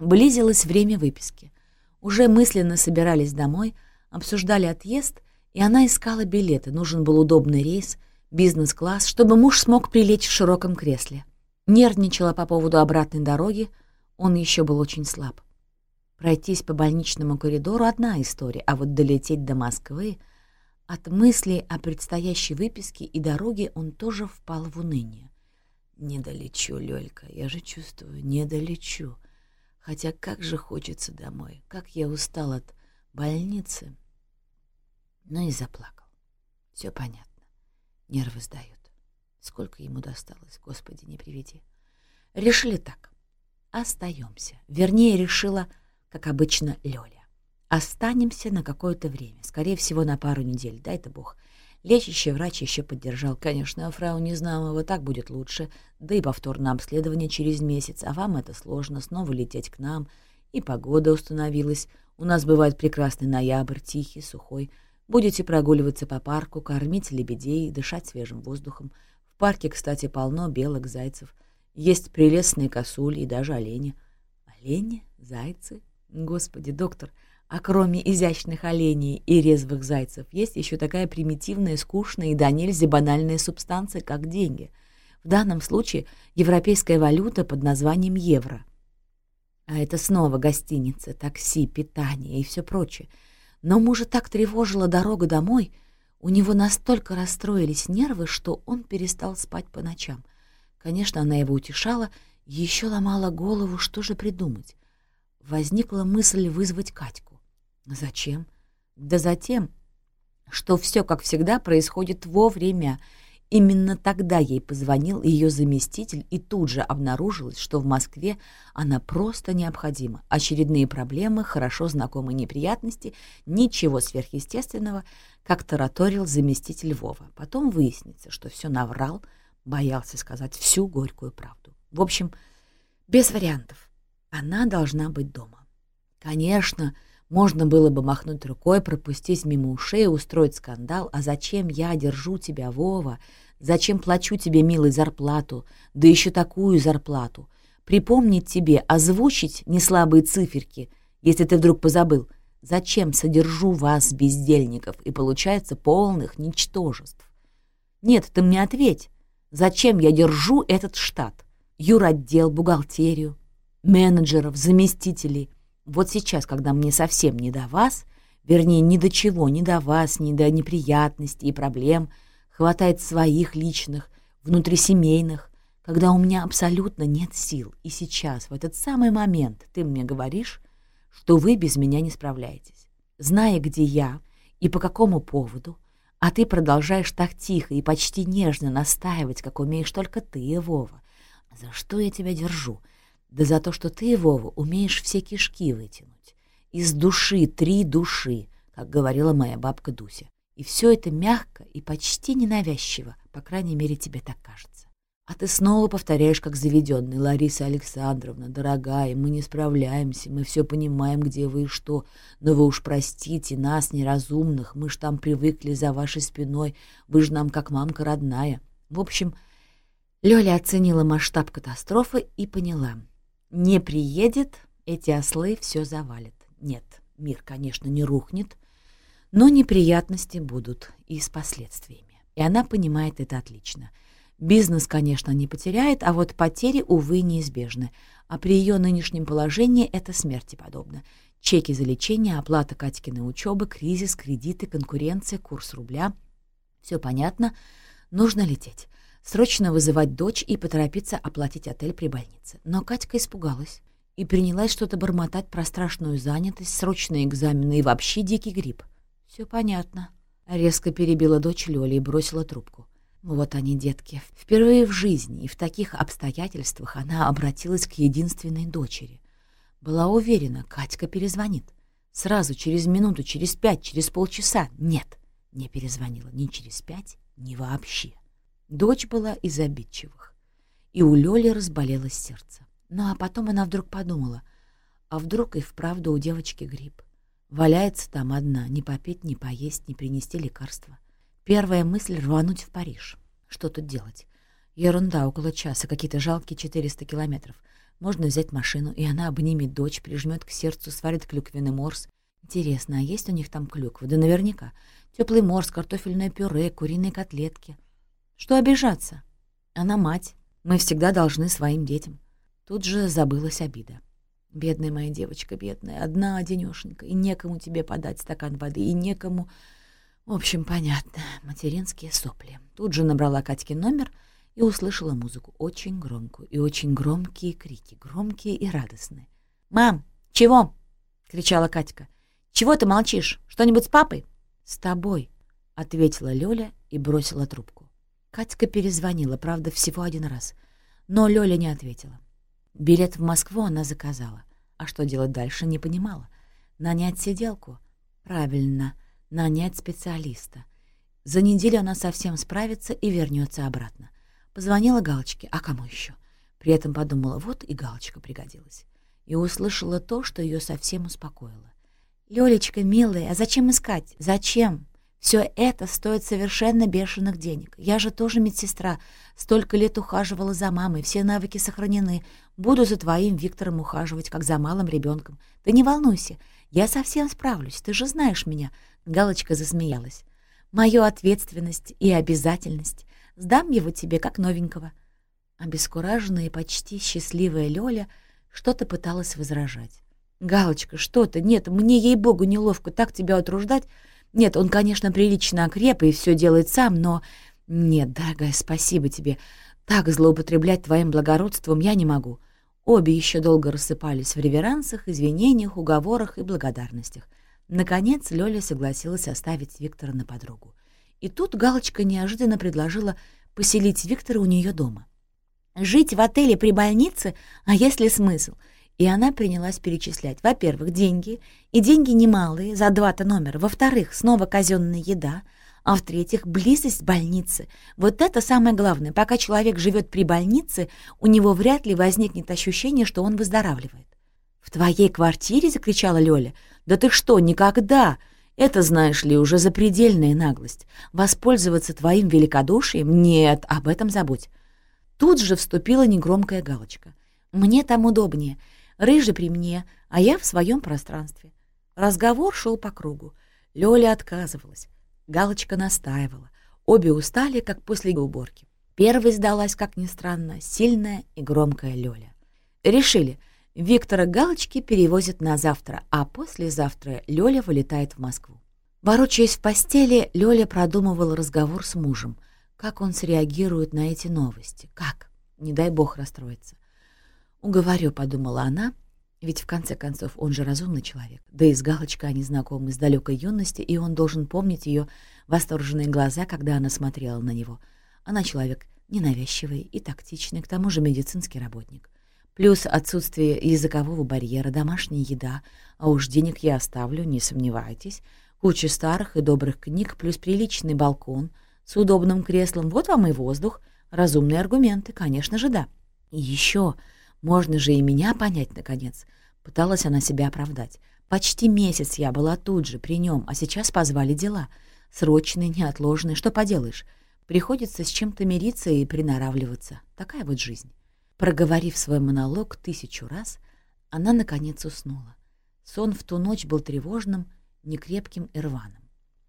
Близилось время выписки. Уже мысленно собирались домой, обсуждали отъезд, и она искала билеты. Нужен был удобный рейс, бизнес-класс, чтобы муж смог прилечь в широком кресле. Нервничала по поводу обратной дороги, он еще был очень слаб. Пройтись по больничному коридору — одна история, а вот долететь до Москвы... От мыслей о предстоящей выписке и дороге он тоже впал в уныние. «Не долечу, Лёлька, я же чувствую, не долечу. Хотя как же хочется домой, как я устал от больницы». Ну и заплакал. Все понятно. Нервы сдают. Сколько ему досталось, Господи, не приведи. Решили так. Остаемся. Вернее, решила как обычно, Лёля. Останемся на какое-то время, скорее всего, на пару недель, дай-то бог. Лечащий врач еще поддержал. Конечно, фрау Незнамова так будет лучше, да и повторное обследование через месяц, а вам это сложно, снова лететь к нам. И погода установилась. У нас бывает прекрасный ноябрь, тихий, сухой. Будете прогуливаться по парку, кормить лебедей, дышать свежим воздухом. В парке, кстати, полно белок, зайцев. Есть прелестные косули и даже олени. Олени? Зайцы? Господи, доктор, а кроме изящных оленей и резвых зайцев есть еще такая примитивная, скучная и до нельзя банальная субстанция, как деньги. В данном случае европейская валюта под названием евро. А это снова гостиница, такси, питание и все прочее. Но мужа так тревожила дорога домой, у него настолько расстроились нервы, что он перестал спать по ночам. Конечно, она его утешала, еще ломала голову, что же придумать возникла мысль вызвать Катьку. Зачем? Да затем, что все, как всегда, происходит вовремя. Именно тогда ей позвонил ее заместитель, и тут же обнаружилось, что в Москве она просто необходима. Очередные проблемы, хорошо знакомые неприятности, ничего сверхъестественного, как тараторил заместитель Вова. Потом выяснится, что все наврал, боялся сказать всю горькую правду. В общем, без вариантов. Она должна быть дома. Конечно, можно было бы махнуть рукой, пропустить мимо ушей, устроить скандал. А зачем я держу тебя, Вова? Зачем плачу тебе, милый, зарплату? Да еще такую зарплату. Припомнить тебе, озвучить неслабые циферки, если ты вдруг позабыл. Зачем содержу вас, бездельников, и получается полных ничтожеств? Нет, ты мне ответь. Зачем я держу этот штат? Юротдел, бухгалтерию, менеджеров, заместителей. Вот сейчас, когда мне совсем не до вас, вернее, ни до чего, ни до вас, ни до неприятностей и проблем, хватает своих личных, внутрисемейных, когда у меня абсолютно нет сил, и сейчас, в этот самый момент, ты мне говоришь, что вы без меня не справляетесь. Зная, где я и по какому поводу, а ты продолжаешь так тихо и почти нежно настаивать, как умеешь только ты, Вова. За что я тебя держу? Да за то, что ты, Вова, умеешь все кишки вытянуть. Из души три души, как говорила моя бабка Дуся. И все это мягко и почти ненавязчиво, по крайней мере, тебе так кажется. А ты снова повторяешь, как заведенный, Лариса Александровна, дорогая, мы не справляемся, мы все понимаем, где вы и что, но вы уж простите нас, неразумных, мы ж там привыкли за вашей спиной, вы же нам как мамка родная. В общем, Лёля оценила масштаб катастрофы и поняла — не приедет, эти ослы все завалят. Нет, мир, конечно, не рухнет, но неприятности будут и с последствиями. И она понимает это отлично. Бизнес, конечно, не потеряет, а вот потери, увы, неизбежны. А при ее нынешнем положении это смерти подобно. Чеки за лечение, оплата Катькиной учебы, кризис, кредиты, конкуренция, курс рубля. Все понятно, нужно лететь срочно вызывать дочь и поторопиться оплатить отель при больнице. Но Катька испугалась и принялась что-то бормотать про страшную занятость, срочные экзамены и вообще дикий грипп. «Все понятно», — резко перебила дочь Лёля и бросила трубку. Вот они, детки. Впервые в жизни и в таких обстоятельствах она обратилась к единственной дочери. Была уверена, Катька перезвонит. Сразу, через минуту, через пять, через полчаса. Нет, не перезвонила ни через пять, ни вообще. Дочь была из обидчивых, и у Лёли разболелось сердце. Ну а потом она вдруг подумала, а вдруг и вправду у девочки грипп. Валяется там одна, не попить, не поесть, не принести лекарства. Первая мысль — рвануть в Париж. Что тут делать? Ерунда, около часа, какие-то жалкие 400 километров. Можно взять машину, и она обнимет дочь, прижмет к сердцу, сварит клюквенный морс. Интересно, а есть у них там клюква? Да наверняка. Теплый морс, картофельное пюре, куриные котлетки. Что обижаться? Она мать. Мы всегда должны своим детям. Тут же забылась обида. Бедная моя девочка, бедная, одна одинешенька, и некому тебе подать стакан воды, и некому... В общем, понятно, материнские сопли. Тут же набрала Катьки номер и услышала музыку, очень громкую, и очень громкие крики, громкие и радостные. «Мам, чего?» — кричала Катька. «Чего ты молчишь? Что-нибудь с папой?» «С тобой», — ответила Лёля и бросила трубку. Катька перезвонила, правда, всего один раз, но Лёля не ответила. Билет в Москву она заказала, а что делать дальше, не понимала. Нанять сиделку? Правильно, нанять специалиста. За неделю она совсем справится и вернется обратно. Позвонила Галочке, а кому еще? При этом подумала, вот и Галочка пригодилась. И услышала то, что ее совсем успокоило. «Лёлечка, милая, а зачем искать? Зачем? Все это стоит совершенно бешеных денег. Я же тоже медсестра. Столько лет ухаживала за мамой, все навыки сохранены. Буду за твоим Виктором ухаживать, как за малым ребенком. Ты не волнуйся, я совсем справлюсь, ты же знаешь меня. Галочка засмеялась. Мою ответственность и обязательность. Сдам его тебе, как новенького. Обескураженная и почти счастливая Лёля что-то пыталась возражать. «Галочка, что ты? Нет, мне, ей-богу, неловко так тебя утруждать. Нет, он, конечно, прилично окреп и все делает сам, но... Нет, дорогая, спасибо тебе. Так злоупотреблять твоим благородством я не могу». Обе еще долго рассыпались в реверансах, извинениях, уговорах и благодарностях. Наконец Лёля согласилась оставить Виктора на подругу. И тут Галочка неожиданно предложила поселить Виктора у нее дома. «Жить в отеле при больнице? А есть ли смысл?» И она принялась перечислять. Во-первых, деньги, и деньги немалые, за два-то номера. Во-вторых, снова казенная еда. А в-третьих, близость больницы. Вот это самое главное. Пока человек живет при больнице, у него вряд ли возникнет ощущение, что он выздоравливает. «В твоей квартире?» — закричала Лёля. «Да ты что, никогда!» Это, знаешь ли, уже запредельная наглость. Воспользоваться твоим великодушием? Нет, об этом забудь. Тут же вступила негромкая галочка. Мне там удобнее. Рыжий при мне, а я в своем пространстве. Разговор шел по кругу. Лёля отказывалась. Галочка настаивала. Обе устали, как после уборки. Первой сдалась, как ни странно, сильная и громкая Лёля. Решили, Виктора Галочки перевозят на завтра, а послезавтра Лёля вылетает в Москву. Ворочаясь в постели, Лёля продумывала разговор с мужем. Как он среагирует на эти новости? Как? Не дай бог расстроиться. «Уговорю», — подумала она, ведь в конце концов он же разумный человек. Да и с Галочкой они знакомы с далекой юности, и он должен помнить ее восторженные глаза, когда она смотрела на него. Она человек ненавязчивый и тактичный, к тому же медицинский работник. Плюс отсутствие языкового барьера, домашняя еда, а уж денег я оставлю, не сомневайтесь, куча старых и добрых книг, плюс приличный балкон с удобным креслом. Вот вам и воздух. Разумные аргументы, конечно же, да. И еще можно же и меня понять, наконец. Пыталась она себя оправдать. Почти месяц я была тут же, при нем, а сейчас позвали дела. Срочные, неотложные, что поделаешь. Приходится с чем-то мириться и приноравливаться. Такая вот жизнь. Проговорив свой монолог тысячу раз, она, наконец, уснула. Сон в ту ночь был тревожным, некрепким и рваным.